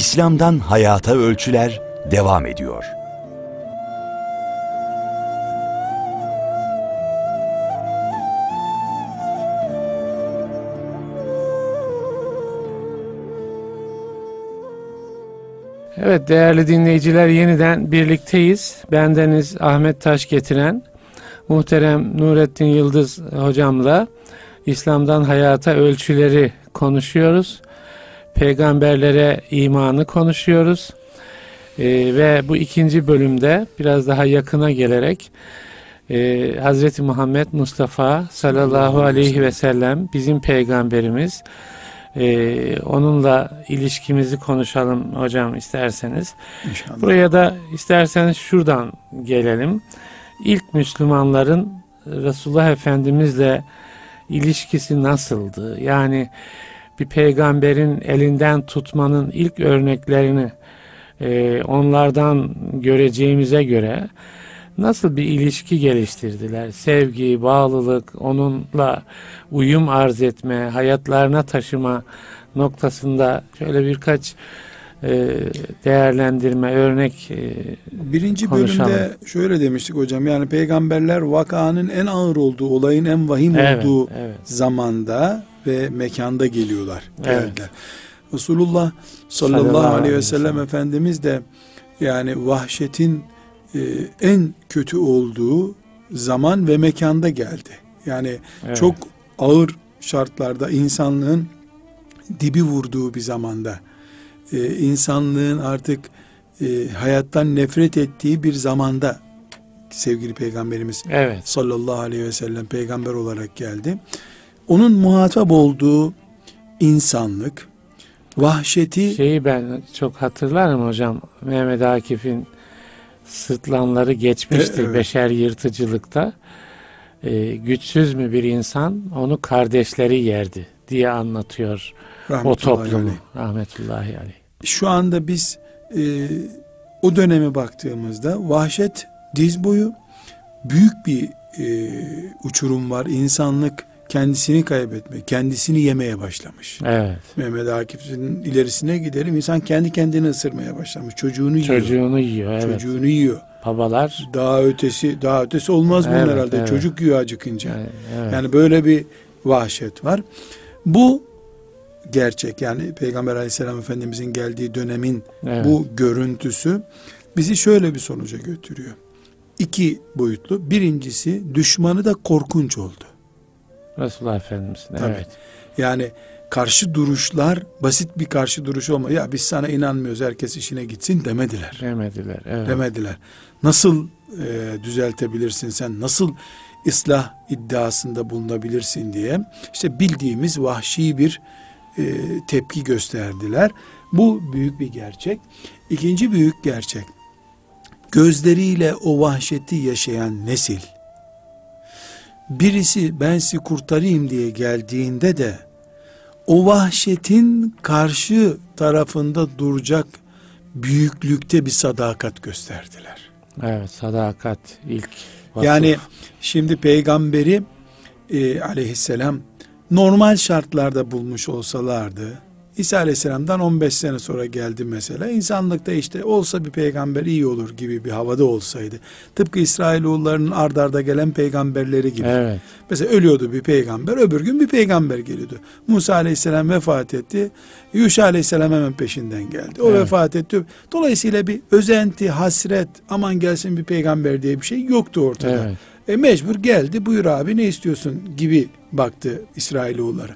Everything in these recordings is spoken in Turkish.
İslam'dan Hayata Ölçüler devam ediyor. Evet değerli dinleyiciler yeniden birlikteyiz. Bendeniz Ahmet Taş getiren muhterem Nurettin Yıldız hocamla İslam'dan hayata ölçüleri konuşuyoruz. Peygamberlere imanı konuşuyoruz. Ee, ve bu ikinci bölümde biraz daha yakına gelerek e, Hz. Muhammed Mustafa sallallahu aleyhi ve sellem bizim peygamberimiz ee, onunla ilişkimizi konuşalım hocam isterseniz. İnşallah. Buraya da isterseniz şuradan gelelim. İlk Müslümanların Resulullah Efendimizle ilişkisi nasıldı? Yani bir peygamberin elinden tutmanın ilk örneklerini e, onlardan göreceğimize göre nasıl bir ilişki geliştirdiler? Sevgi, bağlılık, onunla uyum arz etme, hayatlarına taşıma noktasında şöyle birkaç e, değerlendirme, örnek e, Birinci konuşalım. bölümde şöyle demiştik hocam yani peygamberler vakanın en ağır olduğu, olayın en vahim evet, olduğu evet. zamanda ve mekanda geliyorlar. Geldiler. Evet. Resulullah sallallahu, sallallahu aleyhi ve sellem Efendimiz de yani vahşetin e, en kötü olduğu zaman ve mekanda geldi. Yani evet. çok ağır şartlarda insanlığın dibi vurduğu bir zamanda e, insanlığın artık e, hayattan nefret ettiği bir zamanda sevgili peygamberimiz evet. sallallahu aleyhi ve sellem peygamber olarak geldi. Onun muhatap olduğu insanlık vahşeti şeyi ben çok hatırlarım hocam Mehmet Akif'in sırtlanları geçmiştir evet. beşer yırtıcılıkta. Ee, güçsüz mü bir insan onu kardeşleri yerdi diye anlatıyor o toplumu. Aleyh. Rahmetullahi aleyh. Şu anda biz e, o döneme baktığımızda vahşet diz boyu büyük bir e, uçurum var. İnsanlık kendisini kaybetme, kendisini yemeye başlamış. Evet. Mehmet Akif'in ilerisine gidelim. İnsan kendi kendini ısırmaya başlamış. Çocuğunu yiyor. Çocuğunu yiyor. Evet. Çocuğunu yiyor. Babalar. Daha ötesi, daha ötesi olmaz bunun evet, herhalde. Evet. Çocuk yiyor acıkınca. Evet, evet. Yani böyle bir vahşet var. Bu gerçek. Yani Peygamber Aleyhisselam Efendimizin geldiği dönemin evet. bu görüntüsü bizi şöyle bir sonuca götürüyor. İki boyutlu. Birincisi düşmanı da korkunç oldu. Resulullah Efendimiz'in. Evet. Yani karşı duruşlar basit bir karşı duruş olma. Ya biz sana inanmıyoruz herkes işine gitsin demediler. Demediler. Evet. Demediler. Nasıl e, düzeltebilirsin sen? Nasıl ıslah iddiasında bulunabilirsin diye işte bildiğimiz vahşi bir e, tepki gösterdiler. Bu büyük bir gerçek. İkinci büyük gerçek. Gözleriyle o vahşeti yaşayan nesil birisi ben sizi kurtarayım diye geldiğinde de o vahşetin karşı tarafında duracak büyüklükte bir sadakat gösterdiler. Evet sadakat ilk vasıf. Yani şimdi peygamberi e, aleyhisselam normal şartlarda bulmuş olsalardı İsa Aleyhisselam'dan 15 sene sonra geldi mesela. İnsanlıkta işte olsa bir peygamber iyi olur gibi bir havada olsaydı. Tıpkı İsrailoğullarının ardarda gelen peygamberleri gibi. Evet. Mesela ölüyordu bir peygamber, öbür gün bir peygamber geliyordu. Musa Aleyhisselam vefat etti. Yuşa Aleyhisselam hemen peşinden geldi. O evet. vefat etti. Dolayısıyla bir özenti, hasret, aman gelsin bir peygamber diye bir şey yoktu ortada. Evet. E mecbur geldi buyur abi ne istiyorsun gibi baktı İsrailoğulları.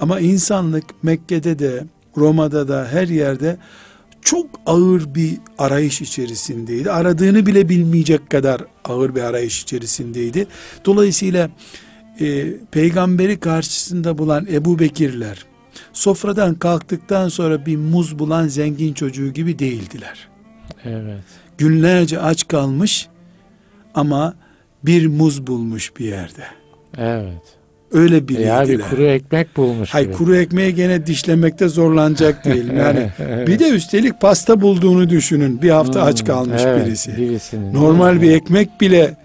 Ama insanlık Mekke'de de Roma'da da her yerde çok ağır bir arayış içerisindeydi. Aradığını bile bilmeyecek kadar ağır bir arayış içerisindeydi. Dolayısıyla e, peygamberi karşısında bulan Ebu Bekirler sofradan kalktıktan sonra bir muz bulan zengin çocuğu gibi değildiler. Evet. Günlerce aç kalmış ama bir muz bulmuş bir yerde. Evet. Öyle bilirdiler. Yani kuru ekmek bulmuş Hay kuru ekmeği gene dişlemekte zorlanacak değil. Yani evet. bir de üstelik pasta bulduğunu düşünün. Bir hafta hmm, aç kalmış evet, birisi. Birisinin, Normal evet. bir ekmek bile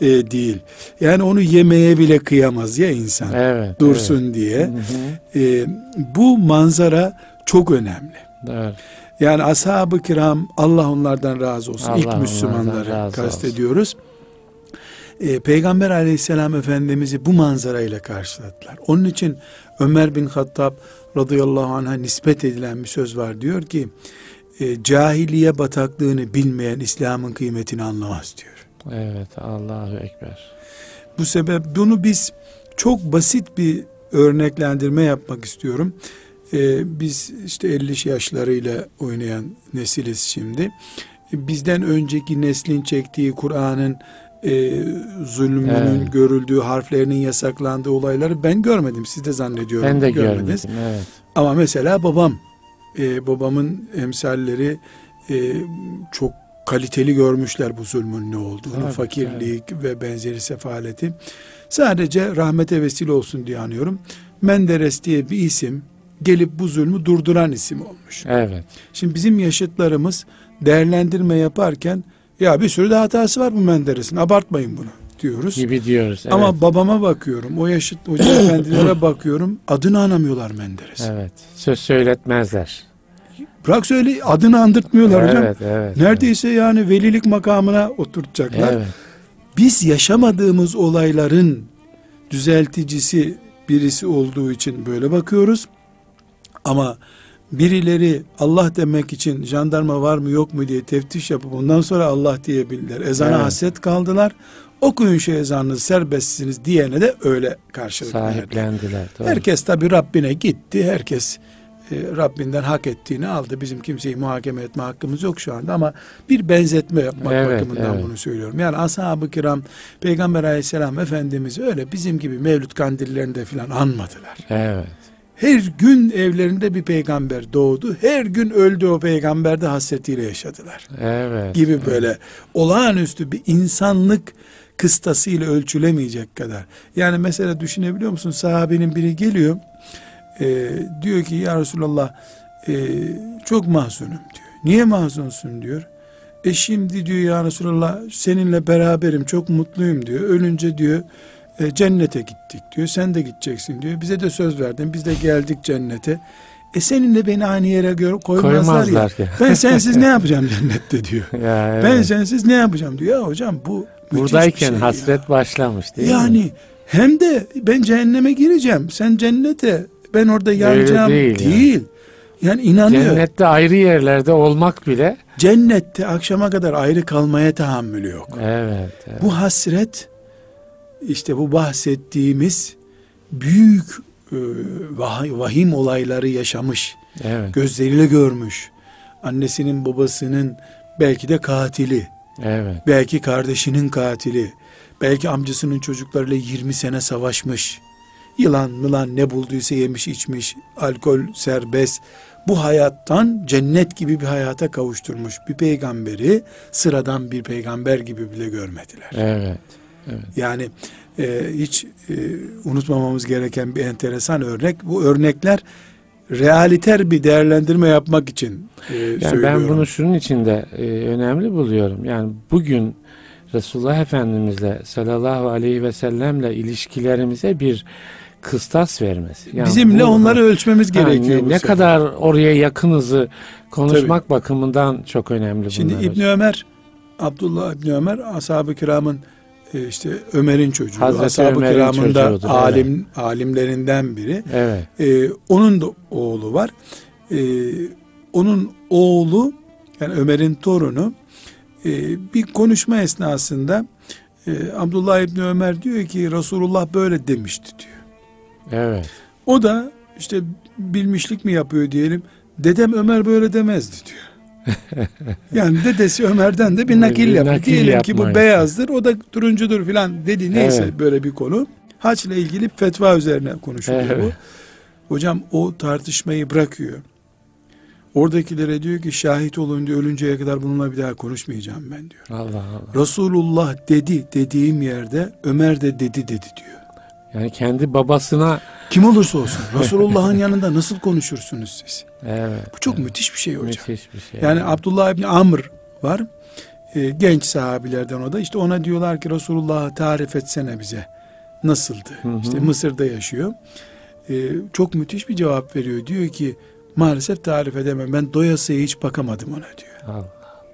e, değil. Yani onu yemeye bile kıyamaz ya insan. Evet, Dursun evet. diye. E, bu manzara çok önemli. Evet. Yani ashab-ı kiram Allah onlardan razı olsun. Allah İlk Müslümanları kastediyoruz. Ee, Peygamber aleyhisselam efendimizi bu manzarayla karşıladılar. Onun için Ömer bin Hattab radıyallahu anh'a nispet edilen bir söz var. Diyor ki e, cahiliye bataklığını bilmeyen İslam'ın kıymetini anlamaz diyor. Evet Allahu Ekber. Bu sebep bunu biz çok basit bir örneklendirme yapmak istiyorum. Ee, biz işte 50 yaşlarıyla oynayan nesiliz şimdi. Bizden önceki neslin çektiği Kur'an'ın e, zulmünün Evet. görüldüğü, harflerinin yasaklandığı olayları ben görmedim. Siz de zannediyorum. Ben de görmediniz. görmedim. Evet. Ama mesela babam, e, babamın emsalleri e, çok kaliteli görmüşler bu zulmün ne olduğunu, Tabii, fakirlik ve benzeri sefaleti. Sadece rahmete vesile olsun diye anıyorum. Menderes diye bir isim gelip bu zulmü durduran isim olmuş. Evet. Şimdi bizim yaşıtlarımız değerlendirme yaparken ya bir sürü de hatası var bu Menderes'in abartmayın bunu diyoruz. Gibi diyoruz. Evet. Ama babama bakıyorum, o yaşıt hoca efendilere bakıyorum, adını anamıyorlar Menderes. Evet. Söz söyletmezler. Bırak söyle adını andırtmıyorlar hocam. Evet, evet. Neredeyse yani velilik makamına oturtacaklar. Evet. Biz yaşamadığımız olayların düzelticisi birisi olduğu için böyle bakıyoruz. Ama birileri Allah demek için jandarma var mı yok mu diye teftiş yapıp ondan sonra Allah diyebilirler. Ezana Evet. hasret kaldılar. Okuyun şu ezanınızı serbestsiniz diyene de öyle karşılık verdi. Sahiplendiler. Doğru. Herkes tabi Rabbine gitti. Herkes e, Rabbinden hak ettiğini aldı. Bizim kimseyi muhakeme etme hakkımız yok şu anda ama bir benzetme yapmak Evet, bakımından evet. bunu söylüyorum. Yani ashab-ı kiram Peygamber aleyhisselam Efendimiz öyle bizim gibi mevlüt kandillerinde filan anmadılar. Evet. Her gün evlerinde bir peygamber doğdu. Her gün öldü o peygamber de hasretiyle yaşadılar Evet. gibi böyle olağanüstü bir insanlık kıstasıyla ölçülemeyecek kadar. Yani mesela düşünebiliyor musun? Sahabenin biri geliyor e, diyor ki ya Resulallah e, çok mahzunum diyor. Niye mahzunsun diyor. E şimdi diyor ya Resulallah seninle beraberim çok mutluyum diyor. Ölünce diyor e, cennete gittik diyor. Sen de gideceksin diyor. Bize de söz verdin. Biz de geldik cennete. E seninle beni aynı yere gör, koymazlar, Koymazlar ya. ki. Ben sensiz ne yapacağım cennette diyor. Ya, evet. Ben sensiz ne yapacağım diyor. Ya hocam bu Buradayken şey ya. hasret başlamış değil mi? Yani hem de ben cehenneme gireceğim. Sen cennete ben orada yanacağım değil değil. yani. Yani inanıyor. Cennette ayrı yerlerde olmak bile Cennette akşama kadar ayrı kalmaya tahammülü yok. evet, evet. Bu hasret işte bu bahsettiğimiz büyük e, vah- vahim olayları yaşamış. evet, Gözleriyle görmüş. Annesinin babasının belki de katili. evet. Belki kardeşinin katili. Belki amcasının çocuklarıyla 20 sene savaşmış. Yılan mılan ne bulduysa yemiş içmiş. Alkol serbest. Bu hayattan cennet gibi bir hayata kavuşturmuş bir peygamberi sıradan bir peygamber gibi bile görmediler. Evet. Yani e, hiç e, unutmamamız gereken bir enteresan örnek. Bu örnekler realiter bir değerlendirme yapmak için e, Yani söylüyorum. ben bunu şunun için de e, önemli buluyorum. Yani bugün Resulullah Efendimizle sallallahu aleyhi ve sellemle ilişkilerimize bir kıstas vermesi. Yani Bizimle bu- onları ölçmemiz Ha, gerekiyor. ne, ne sefer. kadar oraya yakınızı konuşmak bakımından çok önemli Şimdi bunlar. İbni Ömer, Abdullah İbni Ömer ashab-ı kiramın işte Ömer'in çocuğu, Hazreti ashab-ı Ömer'in kiramın da alim alimlerinden biri. Evet. E, onun da oğlu var. E, onun oğlu yani Ömer'in torunu e, bir konuşma esnasında e, Abdullah İbni Ömer diyor ki Resulullah böyle demişti diyor. Evet. O da işte bilmişlik mi yapıyor diyelim. Dedem Ömer böyle demezdi diyor. yani dedesi Ömer'den de bir nakil Bir yaptı. nakil Diyelim ki bu yapmayı. beyazdır, o da turuncudur filan dedi. Neyse Evet. böyle bir konu. Haçla ilgili fetva üzerine konuşuluyor bu. Evet. Hocam o tartışmayı bırakıyor. Oradakilere diyor ki şahit olun diyor ölünceye kadar bununla bir daha konuşmayacağım ben diyor. Allah Allah. Resulullah dedi dediğim yerde Ömer de dedi dedi diyor. Yani kendi babasına Kim olursa olsun Resulullah'ın yanında nasıl konuşursunuz siz? evet. Bu çok evet. müthiş bir şey hocam. Müthiş bir şey. Yani Abdullah İbni Amr var. Ee, genç sahabilerden o da. İşte ona diyorlar ki Resulullah'ı tarif etsene bize. Nasıldı? Hı hı. İşte Mısır'da yaşıyor. Ee, çok müthiş bir cevap veriyor. Diyor ki Maalesef tarif edemem. Ben doyasıya hiç bakamadım ona diyor. Allah.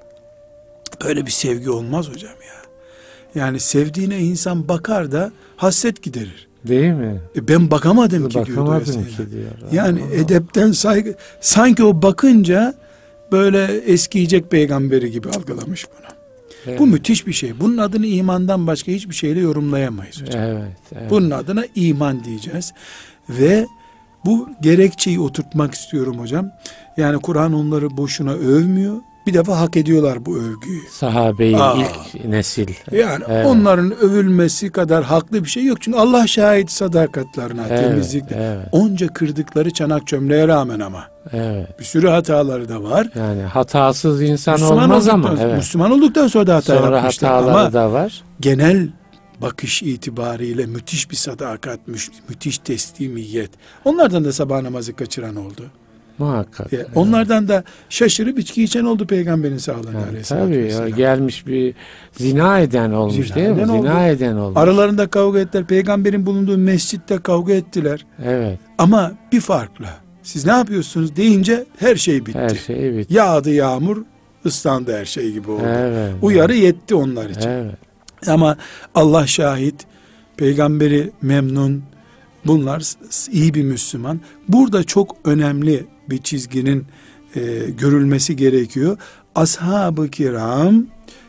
Böyle bir sevgi olmaz hocam ya. Yani sevdiğine insan bakar da hasret giderir. Değil mi? E ben bakamadım ki diyor Bakamadım ki diyor. Yani Allah. edepten saygı sanki o bakınca böyle eskiyecek peygamberi gibi algılamış bunu. Evet. Bu müthiş bir şey. Bunun adını imandan başka hiçbir şeyle yorumlayamayız hocam. Evet, evet. Bunun adına iman diyeceğiz. Ve bu gerekçeyi oturtmak istiyorum hocam. Yani Kur'an onları boşuna övmüyor. Bir defa hak ediyorlar bu övgüyü. Sahabeyi Aa. ilk nesil. Yani Evet. onların övülmesi kadar haklı bir şey yok. Çünkü Allah şahit sadakatlarına, Evet, temizlikle. evet. Onca kırdıkları çanak çömleğe rağmen ama. Evet. Bir sürü hataları da var. Yani hatasız insan Müslüman olmaz ama. Evet. Müslüman olduktan sonra da hata Sonra yapmışlar. hataları Ama da var. genel bakış itibariyle müthiş bir sadakat, mü- müthiş teslimiyet. Onlardan da sabah namazı kaçıran oldu. Muhakkak. Ya, Onlardan da şaşırıp içki içen oldu peygamberin sağlığında Yani tabii ya, gelmiş bir zina eden olmuş Zina değil mi? eden oldu. Zina eden olmuş. Aralarında kavga ettiler. Peygamberin bulunduğu mescitte kavga ettiler. evet. Ama bir farkla. Siz ne yapıyorsunuz deyince her şey bitti. Her şey bitti. Yağdı yağmur, ıslandı her şey gibi oldu. Evet. Uyarı yetti onlar için. Evet. Ama Allah şahit, peygamberi memnun, bunlar iyi bir Müslüman. Burada çok önemli bir çizginin e, görülmesi gerekiyor. Ashab-ı kiram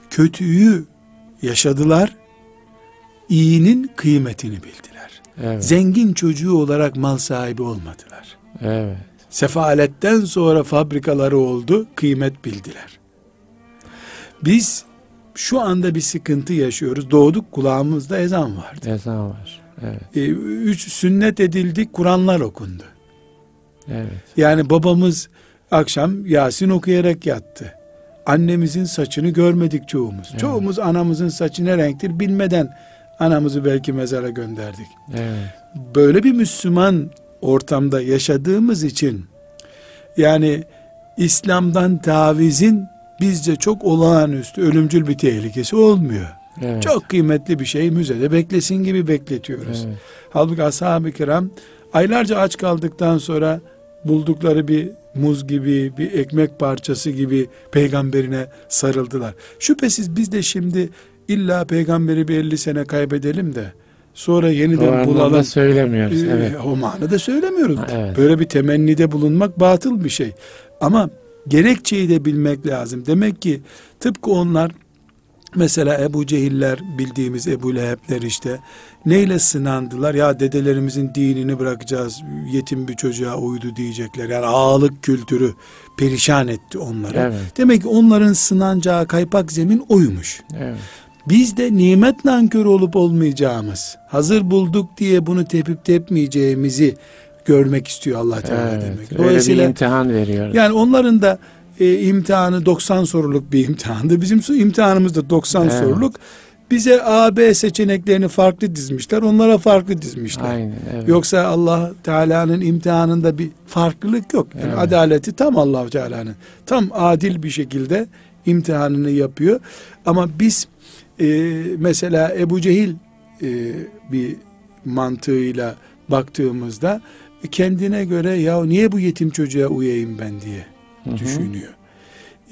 kötüyü yaşadılar, iyinin kıymetini bildiler. Evet. Zengin çocuğu olarak mal sahibi olmadılar. evet. Sefaletten sonra fabrikaları oldu, kıymet bildiler. Biz şu anda bir sıkıntı yaşıyoruz. Doğduk kulağımızda ezan vardı. Ezan var. Evet. Ee, üç sünnet edildik, Kur'anlar okundu. Evet. Yani babamız akşam Yasin okuyarak yattı. Annemizin saçını görmedik çoğumuz. Evet. Çoğumuz anamızın saçı ne renktir bilmeden anamızı belki mezara gönderdik. Evet. böyle bir Müslüman ortamda yaşadığımız için yani İslam'dan tavizin bizce çok olağanüstü ölümcül bir tehlikesi olmuyor. Evet. Çok kıymetli bir şey müzede beklesin gibi bekletiyoruz. Evet. Halbuki ashab-ı kiram aylarca aç kaldıktan sonra buldukları bir muz gibi, bir ekmek parçası gibi peygamberine sarıldılar. Şüphesiz biz de şimdi illa peygamberi bir 50 sene kaybedelim de sonra O yeniden anlamda bulalım. söylemiyoruz. Ee, Evet. O manada söylemiyoruz. Ha, evet. Böyle bir temennide bulunmak batıl bir şey. Ama gerekçeyi de bilmek lazım. Demek ki tıpkı onlar mesela Ebu Cehiller bildiğimiz Ebu Leheb'ler işte neyle sınandılar? Ya dedelerimizin dinini bırakacağız yetim bir çocuğa uydu diyecekler. Yani ağalık kültürü perişan etti onları. Evet. Demek ki onların sınanacağı kaypak zemin oymuş. Evet. Biz de nimet nankörü olup olmayacağımız, hazır bulduk diye bunu tepip tepmeyeceğimizi görmek istiyor Allah Teala Evet. demek. Öyle bir Dolayısıyla imtihan veriyor. yani onların da e, imtihanı 90 soruluk bir imtihandı. Bizim imtihanımız da 90 Evet. soruluk. Bize A, B seçeneklerini farklı dizmişler. Onlara farklı dizmişler. Aynen. Evet. Yoksa Allah Teala'nın imtihanında bir farklılık yok. Yani Evet. adaleti tam Allah Teala'nın. Tam adil bir şekilde imtihanını yapıyor. Ama biz e, mesela Ebu Cehil e, bir mantığıyla baktığımızda kendine göre ya niye bu yetim çocuğa uyayım ben diye Hı hı. düşünüyor.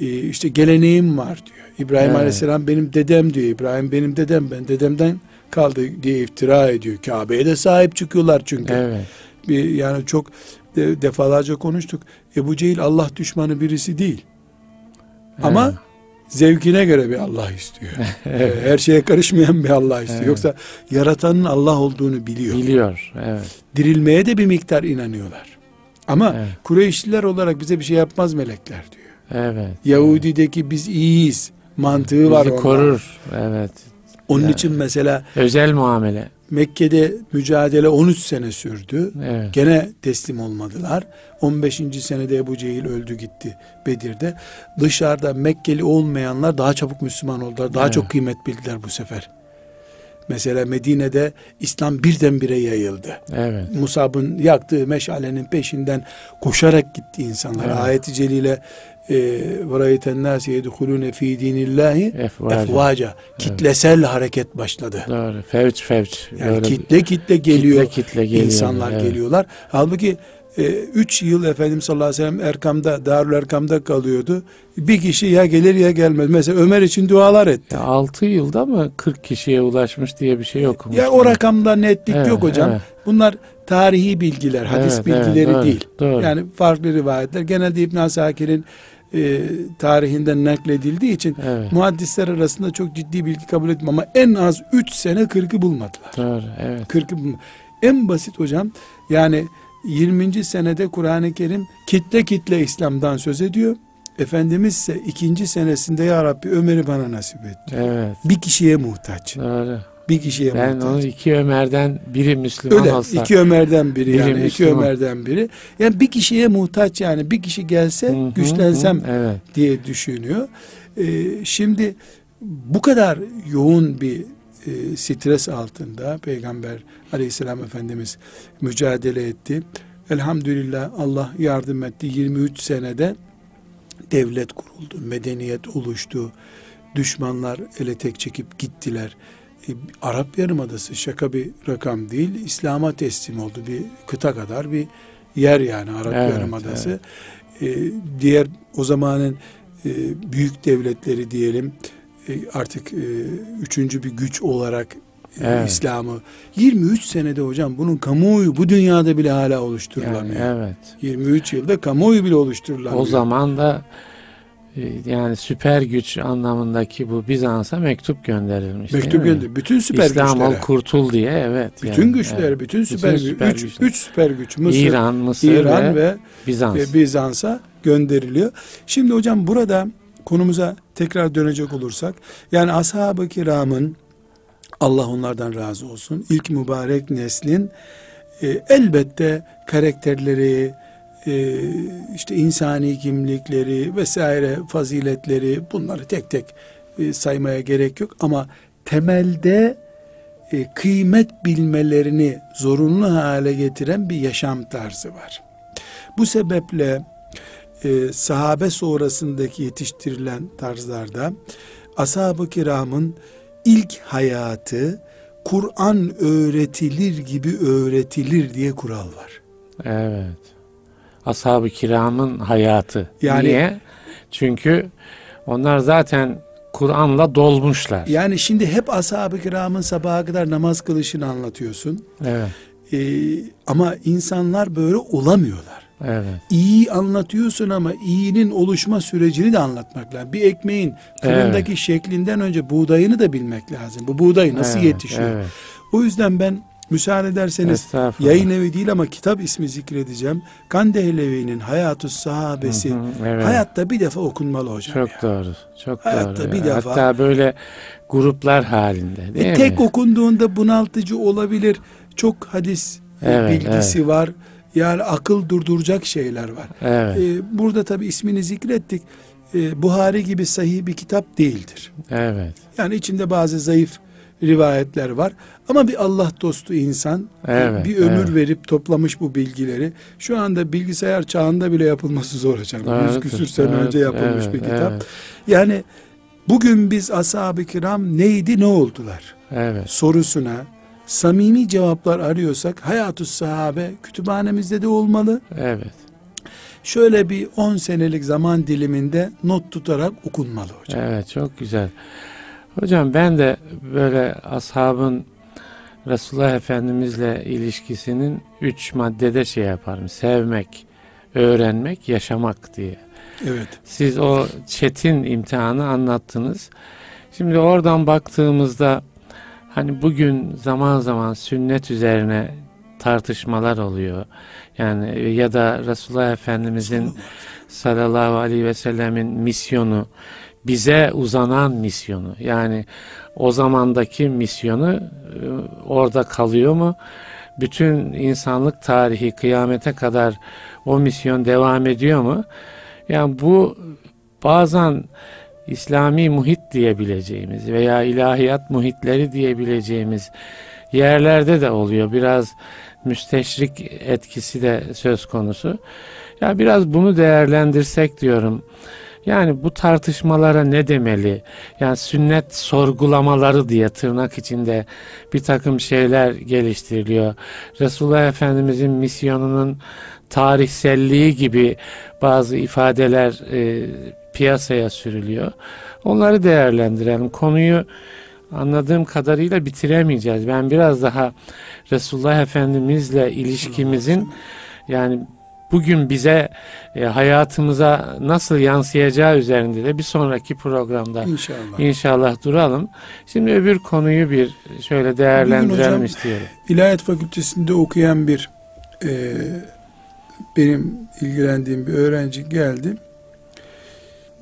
E, işte geleneğim var diyor. İbrahim Evet. Aleyhisselam benim dedem diyor. İbrahim benim dedem ben dedemden kaldı diye iftira ediyor. Kabe'ye de sahip çıkıyorlar çünkü. Evet. Bir, yani çok de- defalarca konuştuk. Ebu Cehil Allah düşmanı birisi değil. Ama Evet. zevkine göre bir Allah istiyor. Evet. Her şeye karışmayan bir Allah istiyor. Evet. Yoksa yaratanın Allah olduğunu biliyor. Biliyor. Evet. Dirilmeye de bir miktar inanıyorlar. Ama Evet. Kureyşliler olarak bize bir şey yapmaz melekler diyor. Evet. Yahudi'deki biz iyiyiz mantığı var Bizi korur. Evet. Onun Yani. için mesela Özel muamele. Mekke'de mücadele 13 sene sürdü. Evet. Gene teslim olmadılar. 15. senede Ebu Cehil öldü gitti Bedir'de. Dışarıda Mekkeli olmayanlar daha çabuk Müslüman oldular. Daha Evet. çok kıymet bildiler bu sefer. Mesela Medine'de İslam birdenbire yayıldı. Evet. Musab'ın yaktığı meşalenin peşinden koşarak gitti insanlar. Evet. Ayet-i celile e, وَرَيْتَ النَّاسِ يَدْخُلُونَ ف۪ي دِينِ اللّٰهِ Efvaca. efvaca. Kitlesel hareket başladı. Doğru. Fevç fevç. Yani Böyle kitle kitle geliyor. Kitle kitle geliyor. insanlar evet. geliyorlar. Halbuki 3 yıl Efendimiz sallallahu aleyhi ve sellem Erkam'da, Darül Erkam'da kalıyordu. Bir kişi ya gelir ya gelmez. Mesela Ömer için dualar etti. Ya 6 yılda mı 40 kişiye ulaşmış diye bir şey okumuştum. Ya o rakamda netlik Evet, yok hocam. evet. Bunlar tarihi bilgiler, hadis Evet, bilgileri evet, değil. doğru. Yani farklı rivayetler. Genelde İbn Asakir'in e, tarihinden nakledildiği için Evet. muhaddisler arasında çok ciddi bilgi kabul etmiyor ama en az 3 sene 40'ı bulmadılar. Doğru, evet. 40'ı bulma- En basit hocam yani 20. senede Kur'an-ı Kerim kitle kitle İslam'dan söz ediyor. Efendimiz ise ikinci senesinde ya Rabbi Ömer'i bana nasip et. diyor. Evet. Bir kişiye muhtaç. Doğru. Bir kişiye Ben muhtaç. onu iki Ömer'den biri Müslüman Öyle olsa. iki Ömer'den biri, Biri yani iki Müslüman. Ömer'den biri. Yani bir kişiye muhtaç yani bir kişi gelse Hı hı, güçlensem hı, Evet. diye düşünüyor. Ee, şimdi bu kadar yoğun bir e, stres altında Peygamber aleyhisselam Efendimiz mücadele etti. Elhamdülillah Allah yardım etti. 23 senede devlet kuruldu, medeniyet oluştu. Düşmanlar ele tek çekip gittiler. E, Arap Yarımadası şaka bir rakam değil. İslam'a teslim oldu. Bir kıta kadar bir yer yani Arap Evet, Yarımadası. E, diğer o zamanın e, büyük devletleri diyelim artık e, üçüncü bir güç olarak e, Evet. İslam'ı 23 senede hocam bunun kamuoyu bu dünyada bile hala Yani, oluşturulamıyor. evet. 23 yılda kamuoyu bile oluşturulamıyor. O zaman da e, yani süper güç anlamındaki bu Bizans'a mektup gönderilmiş. mektup mi? gönder. Bütün süper İslam güçlere. kurtul diye evet. Bütün yani, güçler, evet. bütün Bütün süper, süper güç, üç, güçler. üç süper güç. Mısır, İran, Mısır İran ve, ve, Bizans. ve Bizans'a gönderiliyor. Şimdi hocam burada konumuza tekrar dönecek olursak yani ashab-ı kiramın Allah onlardan razı olsun. ilk mübarek neslin e, elbette karakterleri, e, işte insani kimlikleri vesaire faziletleri bunları tek tek e, saymaya gerek yok ama temelde e, kıymet bilmelerini zorunlu hale getiren bir yaşam tarzı var. Bu sebeple e, sahabe sonrasındaki yetiştirilen tarzlarda ashab-ı kiramın ilk hayatı Kur'an öğretilir gibi öğretilir diye kural var. Evet. Ashab-ı kiramın hayatı. Yani- Niye? Çünkü onlar zaten Kur'an'la dolmuşlar. Yani şimdi hep ashab-ı kiramın sabaha kadar namaz kılışını anlatıyorsun. Evet. E, ama insanlar böyle olamıyorlar. Evet. İyi anlatıyorsun ama iyinin oluşma sürecini de anlatmak lazım. Bir ekmeğin fırındaki şeklinden önce buğdayını da bilmek lazım. Bu buğday nasıl evet, yetişiyor? Evet. O yüzden ben müsaade ederseniz yayın evi değil ama kitap ismi zikredeceğim. Kandehlevi'nin Hayatü Sahabesi Hı hı, evet. hayatta bir defa okunmalı hocam. Çok ya. doğru. Çok Hayatta doğru. bir ya. defa- Hatta böyle gruplar halinde değil E, mi? tek okunduğunda bunaltıcı olabilir. Çok hadis e, Evet, bilgisi var. Yani akıl durduracak şeyler var. Evet. Ee, burada tabi ismini zikrettik. Ee, Buhari gibi sahih bir kitap değildir. Evet. Yani içinde bazı zayıf rivayetler var. Ama bir Allah dostu insan Evet, bir ömür evet. verip toplamış bu bilgileri. Şu anda bilgisayar çağında bile yapılması zor hocam. Yüz Doğrudur, küsür sene evet, önce yapılmış evet, bir kitap. Evet. Yani bugün biz ashab-ı kiram neydi ne oldular evet. sorusuna samimi cevaplar arıyorsak hayatü sahabe kütüphanemizde de olmalı. Evet. Şöyle bir 10 senelik zaman diliminde not tutarak okunmalı hocam. Evet çok güzel. Hocam ben de böyle ashabın Resulullah Efendimizle ilişkisinin üç maddede şey yaparım. Sevmek, öğrenmek, yaşamak diye. Evet. Siz o çetin imtihanı anlattınız. Şimdi oradan baktığımızda hani bugün zaman zaman sünnet üzerine tartışmalar oluyor. Yani ya da Resulullah Efendimizin sallallahu aleyhi ve sellemin misyonu bize uzanan misyonu yani o zamandaki misyonu e, orada kalıyor mu? Bütün insanlık tarihi kıyamete kadar o misyon devam ediyor mu? Yani bu bazen İslami muhit diyebileceğimiz veya ilahiyat muhitleri diyebileceğimiz yerlerde de oluyor. Biraz müsteşrik etkisi de söz konusu. Ya biraz bunu değerlendirsek diyorum. Yani bu tartışmalara ne demeli? Yani sünnet sorgulamaları diye tırnak içinde bir takım şeyler geliştiriliyor. Resulullah Efendimizin misyonunun tarihselliği gibi bazı ifadeler e, piyasaya sürülüyor. Onları değerlendirelim. Konuyu anladığım kadarıyla bitiremeyeceğiz. Ben biraz daha Resulullah Efendimizle ilişkimizin yani bugün bize e, hayatımıza nasıl yansıyacağı üzerinde de bir sonraki programda İnşallah. inşallah duralım. Şimdi öbür konuyu bir şöyle değerlendirelim hocam- istiyorum. İlahiyat Fakültesinde okuyan bir e, benim ilgilendiğim bir öğrenci geldi.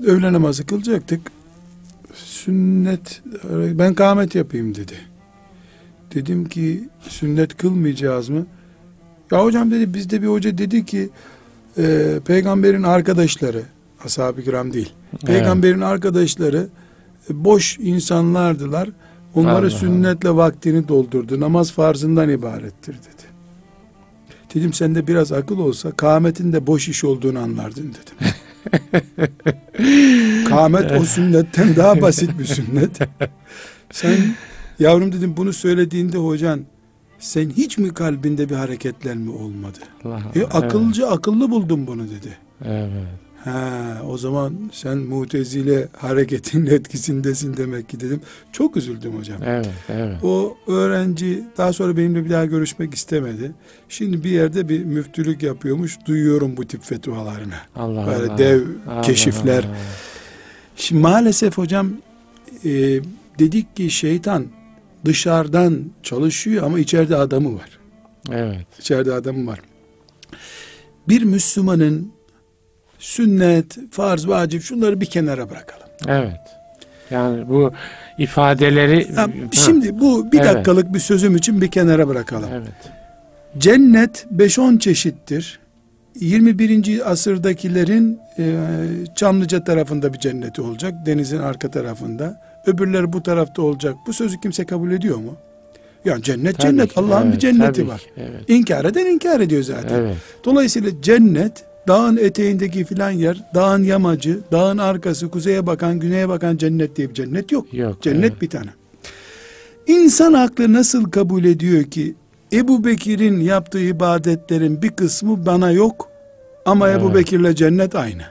Öğle namazı kılacaktık. Sünnet ben kâhmet yapayım dedi. Dedim ki sünnet kılmayacağız mı? Ya hocam dedi bizde bir hoca dedi ki e, peygamberin arkadaşları ashab-ı kiram değil. Peygamberin arkadaşları e, boş insanlardılar. Onları Allah sünnetle vaktini doldurdu. Namaz farzından ibarettir dedi. Dedim sende biraz akıl olsa kâmetin de boş iş olduğunu anlardın dedim. Kâmet o sünnetten daha basit bir sünnet. Sen yavrum dedim bunu söylediğinde hocan sen hiç mi kalbinde bir hareketlenme olmadı? Allah E, Allah. akılcı akıllı buldum bunu dedi. Evet. Ha, o zaman sen mutezile hareketinin etkisindesin demek ki dedim. Çok üzüldüm hocam. Evet, evet. O öğrenci daha sonra benimle bir daha görüşmek istemedi. Şimdi bir yerde bir müftülük yapıyormuş. Duyuyorum bu tip fetvalarını. Allah Böyle Allah. dev Allah keşifler. Allah. Şimdi maalesef hocam e, dedik ki şeytan dışarıdan çalışıyor ama içeride adamı var. Evet. İçeride adamı var. Bir Müslümanın sünnet, farz, vacip şunları bir kenara bırakalım. Evet. Yani bu ifadeleri Ha, şimdi bu bir Evet. dakikalık bir sözüm için bir kenara bırakalım. evet. Cennet 5-10 çeşittir. 21. asırdakilerin e, Çamlıca tarafında bir cenneti olacak. Denizin arka tarafında. Öbürleri bu tarafta olacak. Bu sözü kimse kabul ediyor mu? Yani cennet Tabii cennet. Allah'ın evet, bir cenneti tabii var. Evet. İnkar eden inkar ediyor zaten. Evet. Dolayısıyla cennet dağın eteğindeki filan yer, dağın yamacı, dağın arkası, kuzeye bakan, güneye bakan cennet diye bir cennet yok. Yok. Cennet evet. bir tane. İnsan aklı nasıl kabul ediyor ki Ebu Bekir'in yaptığı ibadetlerin bir kısmı bana yok ama Ebu Evet. Bekir'le cennet aynı.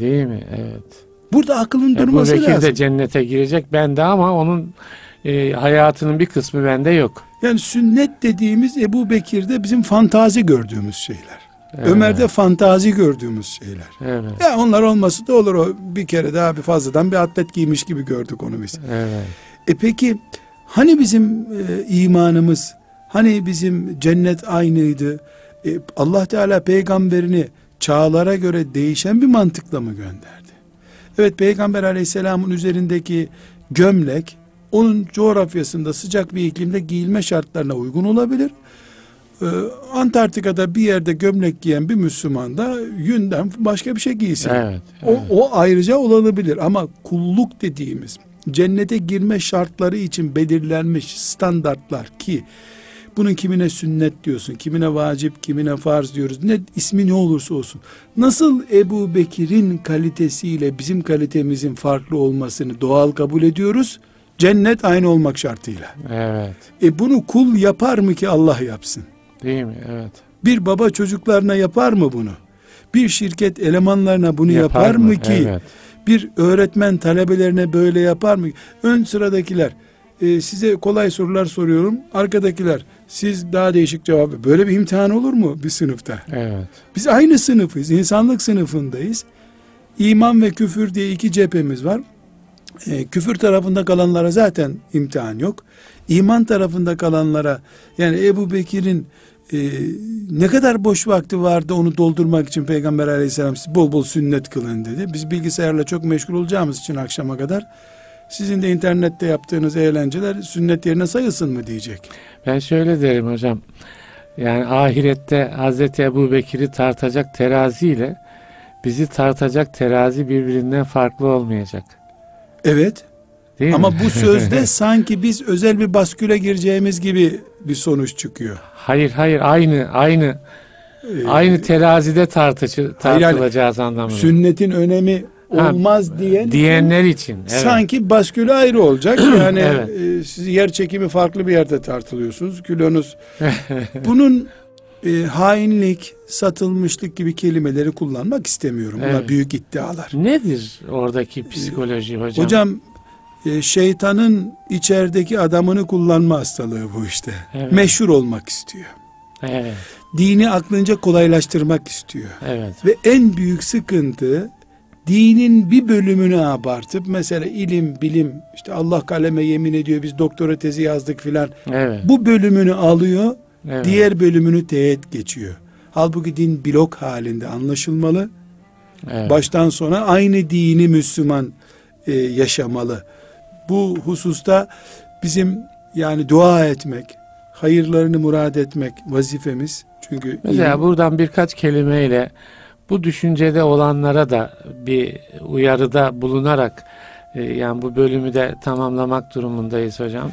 Değil mi? Evet. Burada akılın Ebu durması Bekir lazım. de cennete girecek bende ama onun e, hayatının bir kısmı bende yok. Yani sünnet dediğimiz Ebu Bekir'de bizim fantazi gördüğümüz şeyler. Evet. Ömer'de fantazi gördüğümüz şeyler. Evet. Ya onlar olması da olur o bir kere daha bir fazladan bir atlet giymiş gibi gördük onu biz. Evet. E peki hani bizim e, imanımız, hani bizim cennet aynıydı? E, Allah Teala peygamberini çağlara göre değişen bir mantıkla mı gönderdi? Evet peygamber aleyhisselamın üzerindeki gömlek onun coğrafyasında sıcak bir iklimde giyilme şartlarına uygun olabilir. Ee, Antarktika'da bir yerde gömlek giyen bir Müslüman da yünden başka bir şey giysin. Evet. O, evet. o ayrıca olabilir ama kulluk dediğimiz cennete girme şartları için belirlenmiş standartlar ki bunun kimine sünnet diyorsun, kimine vacip, kimine farz diyoruz. Ne ismi ne olursa olsun. Nasıl Ebu Bekir'in kalitesiyle bizim kalitemizin farklı olmasını doğal kabul ediyoruz? Cennet aynı olmak şartıyla. Evet. E bunu kul yapar mı ki Allah yapsın? Değil mi? Evet. Bir baba çocuklarına yapar mı bunu? Bir şirket elemanlarına bunu yapar, mı ki? Evet. Bir öğretmen talebelerine böyle yapar mı? Ön sıradakiler e, size kolay sorular soruyorum. Arkadakiler siz daha değişik cevap. Böyle bir imtihan olur mu bir sınıfta? Evet. Biz aynı sınıfız. insanlık sınıfındayız. İman ve küfür diye iki cephemiz var. E, küfür tarafında kalanlara zaten imtihan yok. İman tarafında kalanlara yani Ebu Bekir'in e, ne kadar boş vakti vardı onu doldurmak için Peygamber aleyhisselam bol bol sünnet kılın dedi. Biz bilgisayarla çok meşgul olacağımız için akşama kadar sizin de internette yaptığınız eğlenceler sünnet yerine sayılsın mı diyecek. Ben şöyle derim hocam. Yani ahirette Hazreti Ebu Bekir'i tartacak teraziyle bizi tartacak terazi birbirinden farklı olmayacak. Evet Değil ama mi? bu sözde sanki biz özel bir basküle gireceğimiz gibi bir sonuç çıkıyor. hayır hayır aynı aynı Ee, aynı terazide tartıcı, Hayır, yani tartılacağız anlamında. Sünnetin önemi Ha, olmaz diyen Diyenler için. Evet. sanki baskülü ayrı olacak. Yani Evet. e, siz yer çekimi farklı bir yerde tartılıyorsunuz. Kilonuz. Bunun e, hainlik, satılmışlık gibi kelimeleri kullanmak istemiyorum. Bunlar Evet. büyük iddialar. Nedir oradaki psikoloji hocam? Hocam e, şeytanın içerideki adamını kullanma hastalığı bu işte. Evet. Meşhur olmak istiyor. Evet. Dini aklınca kolaylaştırmak istiyor. Evet. Ve en büyük sıkıntı dinin bir bölümünü abartıp mesela ilim, bilim, işte Allah kaleme yemin ediyor biz doktora tezi yazdık filan. Evet. Bu bölümünü alıyor, evet. diğer bölümünü teğet geçiyor. Halbuki din blok halinde anlaşılmalı. evet. Baştan sona aynı dini Müslüman e, yaşamalı. Bu hususta bizim yani dua etmek, hayırlarını murad etmek vazifemiz. Çünkü Mesela ilim- buradan birkaç kelimeyle bu düşüncede olanlara da bir uyarıda bulunarak e, yani bu bölümü de tamamlamak durumundayız hocam.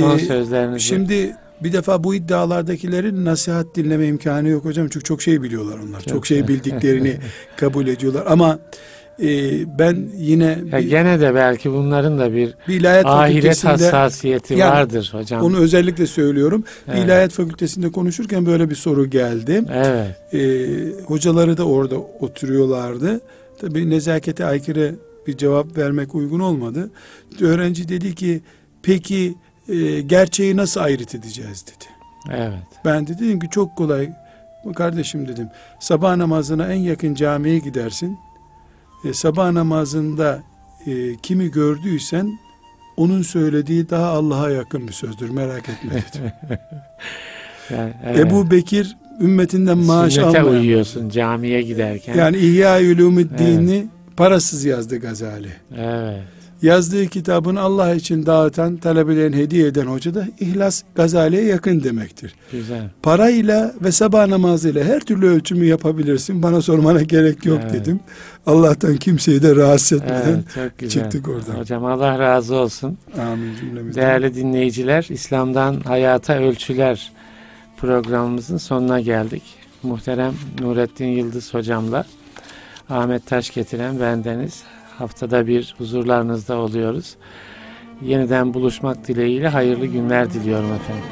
Son Ee, sözlerinizi. Şimdi bir defa bu iddialardakilerin nasihat dinleme imkanı yok hocam. Çünkü çok şey biliyorlar onlar. Çok, Çok. şey bildiklerini kabul ediyorlar. Ama e, ben yine ya bir, gene de belki bunların da bir bir ilahiyat ahiret hassasiyeti Yani vardır hocam. onu özellikle söylüyorum. Bir Evet. ilahiyat fakültesinde konuşurken böyle bir soru geldi. Evet. E, hocaları da orada oturuyorlardı. Tabii nezakete aykırı bir cevap vermek uygun olmadı. Öğrenci dedi ki peki e, gerçeği nasıl ayrıt edeceğiz dedi. Evet. Ben de dedim ki çok kolay. Kardeşim dedim sabah namazına en yakın camiye gidersin. E, sabah namazında e, kimi gördüysen onun söylediği daha Allah'a yakın bir sözdür merak etme dedim. Yani, evet. Ebu Bekir ümmetinden maaş Sünnete almayan. uyuyorsun camiye giderken. Yani İhya Ulumuddin'i parasız yazdı Gazali. Evet. Yazdığı kitabını Allah için dağıtan, talebelerin hediye eden hoca da ihlas Gazali'ye yakın demektir. Güzel. Parayla ve sabah namazıyla her türlü ölçümü yapabilirsin. Bana sormana gerek yok Evet. dedim. Allah'tan kimseyi de rahatsız etmeden Evet, çıktık oradan. Hocam Allah razı olsun. amin cümlemizden. Değerli dinleyiciler, İslam'dan Hayata Ölçüler programımızın sonuna geldik. Muhterem Nurettin Yıldız hocamla Ahmet Taş getiren bendeniz. Haftada bir huzurlarınızda oluyoruz. Yeniden buluşmak dileğiyle hayırlı günler diliyorum efendim.